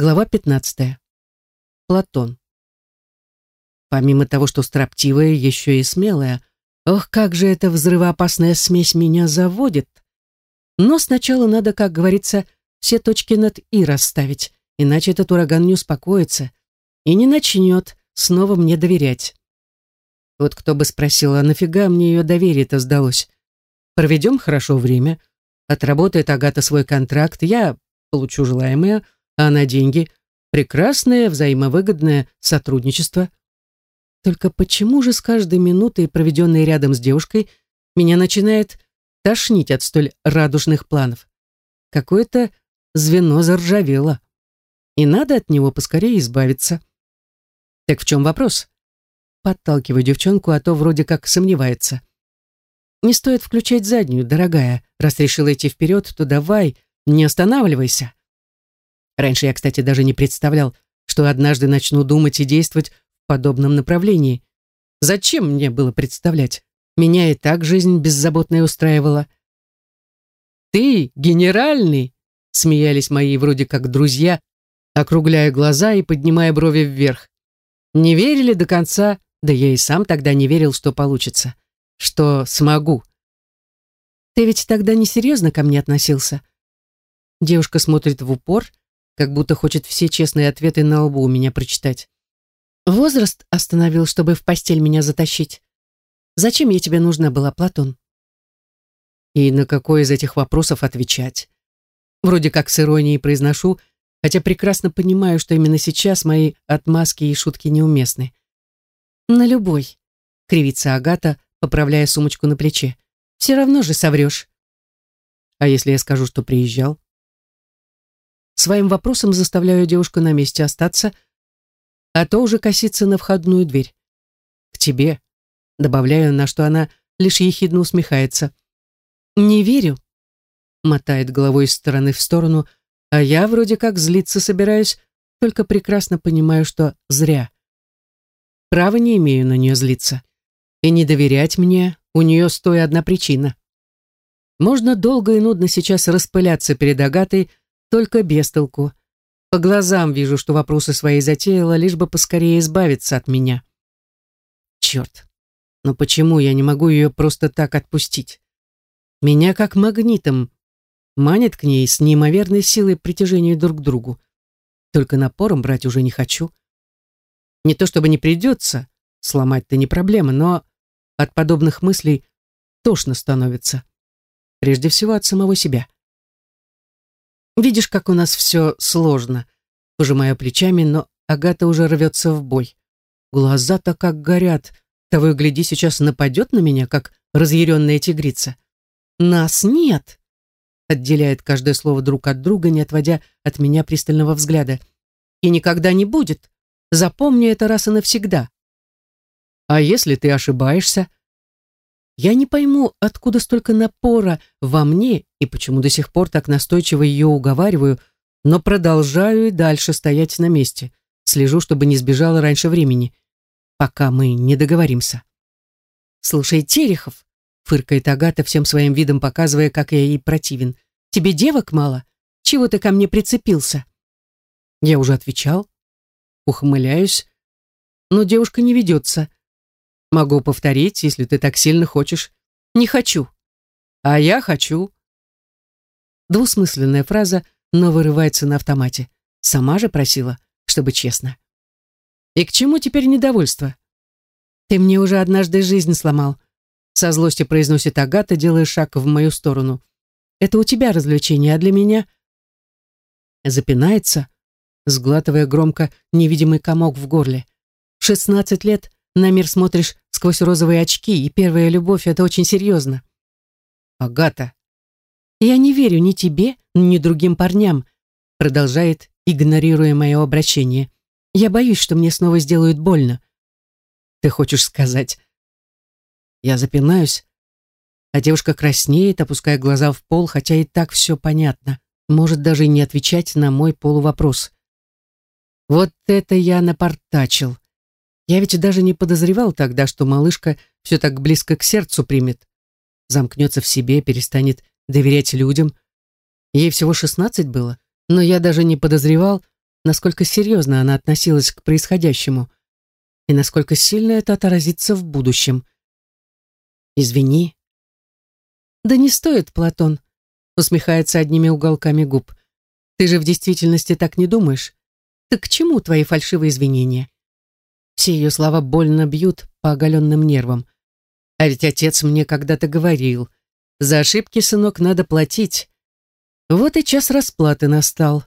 Глава 15. Платон. Помимо того, что строптивая, еще и смелая. Ох, как же эта взрывоопасная смесь меня заводит. Но сначала надо, как говорится, все точки над «и» расставить, иначе этот ураган не успокоится и не начнет снова мне доверять. Вот кто бы спросил, а нафига мне ее доверие-то сдалось? Проведем хорошо время, отработает Агата свой контракт, я получу желаемое — а на деньги прекрасное взаимовыгодное сотрудничество. Только почему же с каждой минутой, проведенной рядом с девушкой, меня начинает тошнить от столь радужных планов? Какое-то звено заржавело, и надо от него поскорее избавиться. Так в чем вопрос? Подталкиваю девчонку, а то вроде как сомневается. Не стоит включать заднюю, дорогая. Раз решила идти вперед, то давай, не останавливайся. Раньше я, кстати, даже не представлял, что однажды начну думать и действовать в подобном направлении. Зачем мне было представлять? Меня и так жизнь беззаботная устраивала. «Ты генеральный!» — смеялись мои вроде как друзья, округляя глаза и поднимая брови вверх. Не верили до конца, да я и сам тогда не верил, что получится, что смогу. «Ты ведь тогда несерьезно ко мне относился?» Девушка смотрит в упор, как будто хочет все честные ответы на лбу у меня прочитать. Возраст остановил, чтобы в постель меня затащить. Зачем я тебе нужна была, Платон? И на какой из этих вопросов отвечать? Вроде как с иронией произношу, хотя прекрасно понимаю, что именно сейчас мои отмазки и шутки неуместны. На любой, кривится Агата, поправляя сумочку на плече. Все равно же соврешь. А если я скажу, что приезжал? Своим вопросом заставляю девушку на месте остаться, а то уже косится на входную дверь. «К тебе», — добавляю, на что она лишь ехидно усмехается. «Не верю», — мотает головой из стороны в сторону, а я вроде как злиться собираюсь, только прекрасно понимаю, что зря. Права не имею на нее злиться. И не доверять мне у нее стоя одна причина. Можно долго и нудно сейчас распыляться перед Агатой, только без толку. По глазам вижу, что вопросы свои затеяла, лишь бы поскорее избавиться от меня. Черт, но почему я не могу ее просто так отпустить? Меня как магнитом манит к ней с неимоверной силой притяжения друг к другу. Только напором брать уже не хочу. Не то чтобы не придется, сломать-то не проблема, но от подобных мыслей тошно становится. Прежде всего от самого себя. Видишь, как у нас все сложно. Пожимаю плечами, но Агата уже рвется в бой. Глаза-то как горят. Того и гляди, сейчас нападет на меня, как разъяренная тигрица. Нас нет. Отделяет каждое слово друг от друга, не отводя от меня пристального взгляда. И никогда не будет. Запомни это раз и навсегда. А если ты ошибаешься? Я не пойму, откуда столько напора во мне и почему до сих пор так настойчиво ее уговариваю, но продолжаю и дальше стоять на месте. Слежу, чтобы не сбежала раньше времени, пока мы не договоримся. «Слушай, Терехов», — фыркает Агата, всем своим видом показывая, как я ей противен, «тебе девок мало? Чего ты ко мне прицепился?» Я уже отвечал, ухмыляюсь, но девушка не ведется, Могу повторить, если ты так сильно хочешь. Не хочу. А я хочу. Двусмысленная фраза, но вырывается на автомате. Сама же просила, чтобы честно. И к чему теперь недовольство? Ты мне уже однажды жизнь сломал. Со злостью произносит Агата, делая шаг в мою сторону. Это у тебя развлечение, а для меня... Запинается, сглатывая громко невидимый комок в горле. Шестнадцать лет на мир смотришь сквозь розовые очки, и первая любовь — это очень серьезно. Агата. Я не верю ни тебе, ни другим парням, продолжает, игнорируя мое обращение. Я боюсь, что мне снова сделают больно. Ты хочешь сказать? Я запинаюсь, а девушка краснеет, опуская глаза в пол, хотя и так все понятно. Может даже и не отвечать на мой полувопрос. Вот это я напортачил. Я ведь даже не подозревал тогда, что малышка все так близко к сердцу примет. Замкнется в себе, перестанет доверять людям. Ей всего шестнадцать было, но я даже не подозревал, насколько серьезно она относилась к происходящему и насколько сильно это отразится в будущем. «Извини». «Да не стоит, Платон», — усмехается одними уголками губ. «Ты же в действительности так не думаешь. Так к чему твои фальшивые извинения?» Все ее слова больно бьют по оголенным нервам. А ведь отец мне когда-то говорил, за ошибки, сынок, надо платить. Вот и час расплаты настал.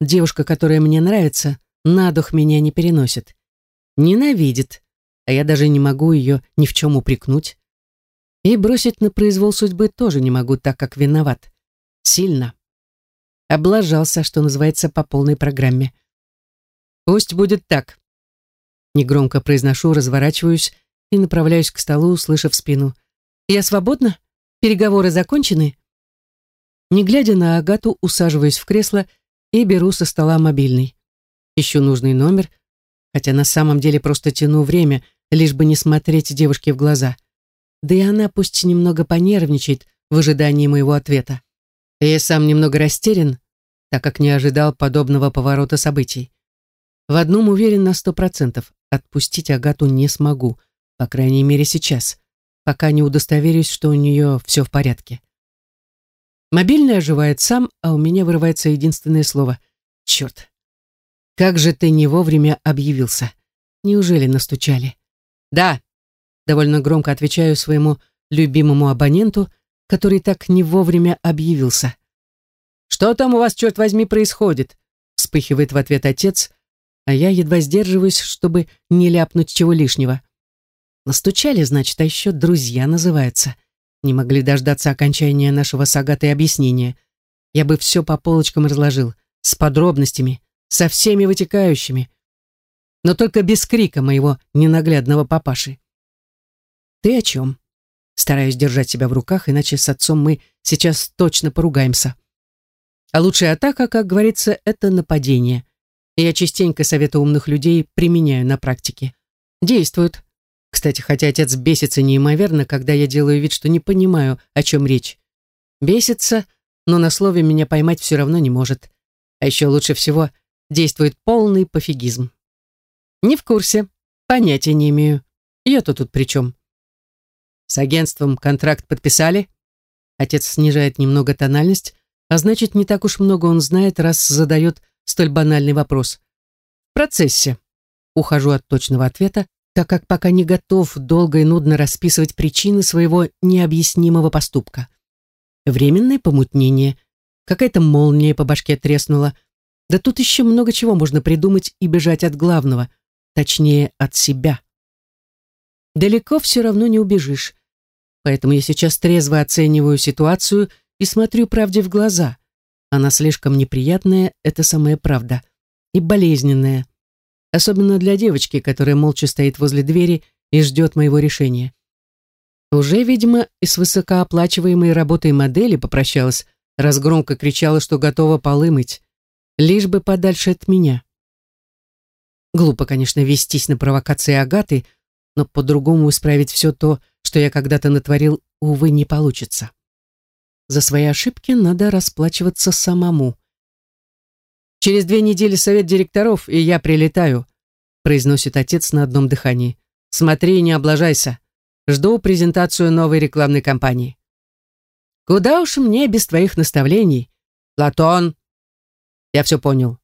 Девушка, которая мне нравится, на дух меня не переносит. Ненавидит, а я даже не могу ее ни в чем упрекнуть. И бросить на произвол судьбы тоже не могу, так как виноват. Сильно. Облажался, что называется, по полной программе. Пусть будет так. Негромко произношу, разворачиваюсь и направляюсь к столу, услышав спину. «Я свободна? Переговоры закончены?» Не глядя на Агату, усаживаюсь в кресло и беру со стола мобильный. Ищу нужный номер, хотя на самом деле просто тяну время, лишь бы не смотреть девушке в глаза. Да и она пусть немного понервничает в ожидании моего ответа. Я сам немного растерян, так как не ожидал подобного поворота событий. В одном уверен на сто процентов, отпустить Агату не смогу — по крайней мере, сейчас, пока не удостоверюсь, что у нее все в порядке. Мобильный оживает сам, а у меня вырывается единственное слово. Черт. Как же ты не вовремя объявился? Неужели настучали? Да. Довольно громко отвечаю своему любимому абоненту, который так не вовремя объявился. «Что там у вас, черт возьми, происходит?» вспыхивает в ответ отец, а я едва сдерживаюсь, чтобы не ляпнуть чего лишнего. Настучали, значит, а еще друзья называются. Не могли дождаться окончания нашего с объяснения. Я бы все по полочкам разложил, с подробностями, со всеми вытекающими. Но только без крика моего ненаглядного папаши. Ты о чем? Стараюсь держать себя в руках, иначе с отцом мы сейчас точно поругаемся. А лучшая атака, как говорится, это нападение. Я частенько советы умных людей применяю на практике. Действуют. Кстати, хотя отец бесится неимоверно, когда я делаю вид, что не понимаю, о чем речь. Бесится, но на слове меня поймать все равно не может. А еще лучше всего действует полный пофигизм. Не в курсе, понятия не имею. Я-то тут при чем? С агентством контракт подписали? Отец снижает немного тональность, а значит, не так уж много он знает, раз задает столь банальный вопрос. В процессе. Ухожу от точного ответа, так как пока не готов долго и нудно расписывать причины своего необъяснимого поступка. Временное помутнение, какая-то молния по башке треснула. Да тут еще много чего можно придумать и бежать от главного, точнее, от себя. Далеко все равно не убежишь, поэтому я сейчас трезво оцениваю ситуацию и смотрю правде в глаза. Она слишком неприятная, это самая правда, и болезненная особенно для девочки, которая молча стоит возле двери и ждет моего решения. Уже, видимо, и с высокооплачиваемой работой модели попрощалась, раз громко кричала, что готова полы мыть, лишь бы подальше от меня. Глупо, конечно, вестись на провокации Агаты, но по-другому исправить все то, что я когда-то натворил, увы, не получится. За свои ошибки надо расплачиваться самому. Через две недели совет директоров, и я прилетаю», произносит отец на одном дыхании. «Смотри, не облажайся. Жду презентацию новой рекламной кампании». «Куда уж мне без твоих наставлений? Платон!» «Я все понял».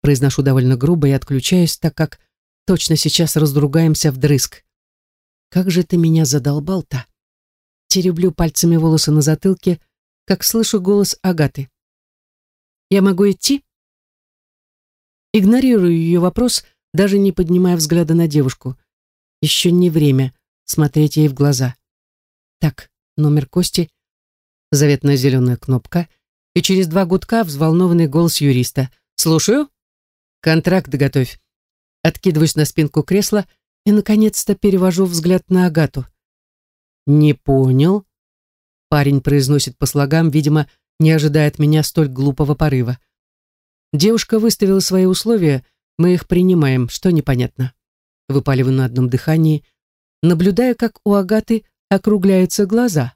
Произношу довольно грубо и отключаюсь, так как точно сейчас разругаемся вдрызг. «Как же ты меня задолбал-то?» Тереблю пальцами волосы на затылке, как слышу голос Агаты. «Я могу идти?» Игнорирую ее вопрос, даже не поднимая взгляда на девушку. Еще не время смотреть ей в глаза. Так, номер Кости, заветная зеленая кнопка, и через два гудка взволнованный голос юриста. «Слушаю?» «Контракт готовь». Откидываюсь на спинку кресла и, наконец-то, перевожу взгляд на Агату. «Не понял?» Парень произносит по слогам, видимо, не ожидая от меня столь глупого порыва. Девушка выставила свои условия, мы их принимаем, что непонятно. Выпаливаю на одном дыхании, наблюдая, как у Агаты округляются глаза.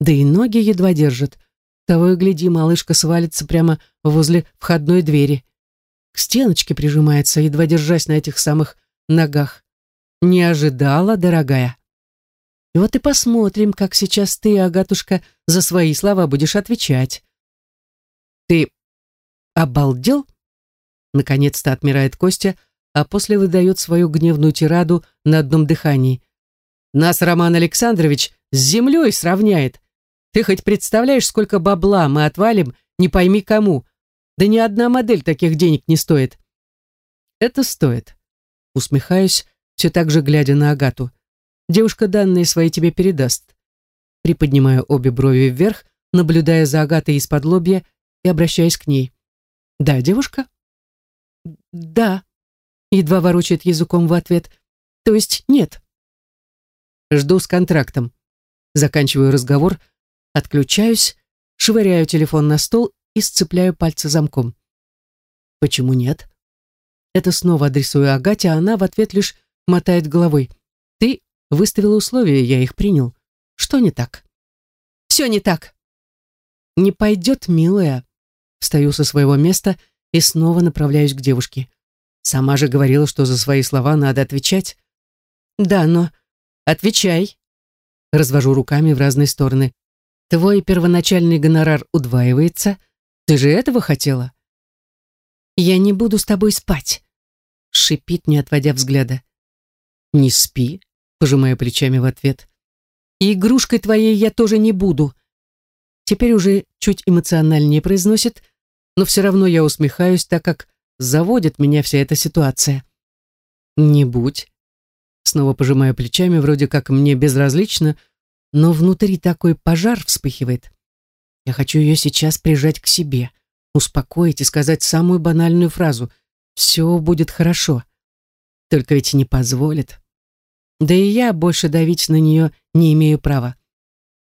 Да и ноги едва держат. Того и гляди, малышка свалится прямо возле входной двери. к стеночке прижимается, едва держась на этих самых ногах. Не ожидала, дорогая. Вот и посмотрим, как сейчас ты, Агатушка, за свои слова будешь отвечать. Ты обалдел? Наконец-то отмирает Костя, а после выдает свою гневную тираду на одном дыхании. Нас Роман Александрович с землей сравняет. Ты хоть представляешь, сколько бабла мы отвалим, не пойми кому. Да ни одна модель таких денег не стоит. Это стоит. Усмехаюсь, все так же глядя на Агату. Девушка данные свои тебе передаст. Приподнимаю обе брови вверх, наблюдая за Агатой из-под лобья и обращаясь к ней. «Да, девушка?» «Да», — едва ворочает языком в ответ. «То есть нет». Жду с контрактом. Заканчиваю разговор, отключаюсь, швыряю телефон на стол и сцепляю пальцы замком. Почему нет? Это снова адресую Агате, а она в ответ лишь мотает головой. Выставила условия, я их принял. Что не так? Все не так. Не пойдет, милая. Встаю со своего места и снова направляюсь к девушке. Сама же говорила, что за свои слова надо отвечать. Да, но Отвечай. Развожу руками в разные стороны. Твой первоначальный гонорар удваивается. Ты же этого хотела? Я не буду с тобой спать. Шипит, не отводя взгляда. Не спи, пожимая плечами в ответ. И игрушкой твоей я тоже не буду. Теперь уже чуть эмоциональнее произносит, но все равно я усмехаюсь, так как заводит меня вся эта ситуация. Не будь, Снова пожимаю плечами, вроде как мне безразлично, но внутри такой пожар вспыхивает. Я хочу ее сейчас прижать к себе, успокоить и сказать самую банальную фразу «Все будет хорошо». Только ведь не позволит. Да и я больше давить на нее не имею права.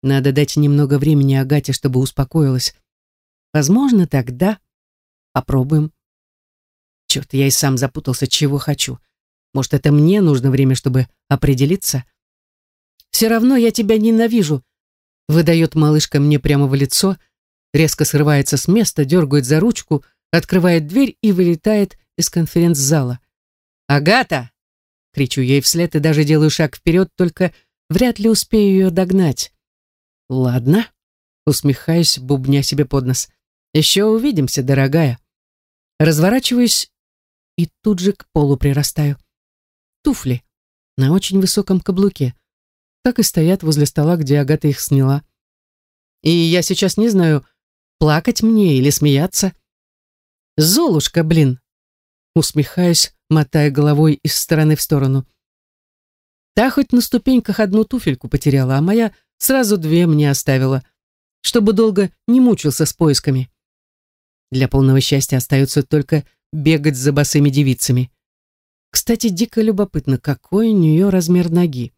Надо дать немного времени Агате, чтобы успокоилась. Возможно, тогда попробуем. Черт, я и сам запутался, чего хочу. Может, это мне нужно время, чтобы определиться? Все равно я тебя ненавижу, выдает малышка мне прямо в лицо, резко срывается с места, дергает за ручку, открывает дверь и вылетает из конференц-зала. «Агата!» — кричу ей вслед и даже делаю шаг вперед, только вряд ли успею ее догнать. «Ладно», — усмехаюсь, бубня себе под нос. «Еще увидимся, дорогая». Разворачиваюсь и тут же к полу прирастаю туфли на очень высоком каблуке. Так и стоят возле стола, где Агата их сняла. И я сейчас не знаю, плакать мне или смеяться. Золушка, блин! Усмехаюсь, мотая головой из стороны в сторону. Та хоть на ступеньках одну туфельку потеряла, а моя сразу две мне оставила, чтобы долго не мучился с поисками. Для полного счастья остается только бегать за босыми девицами. Кстати, дико любопытно, какой у нее размер ноги.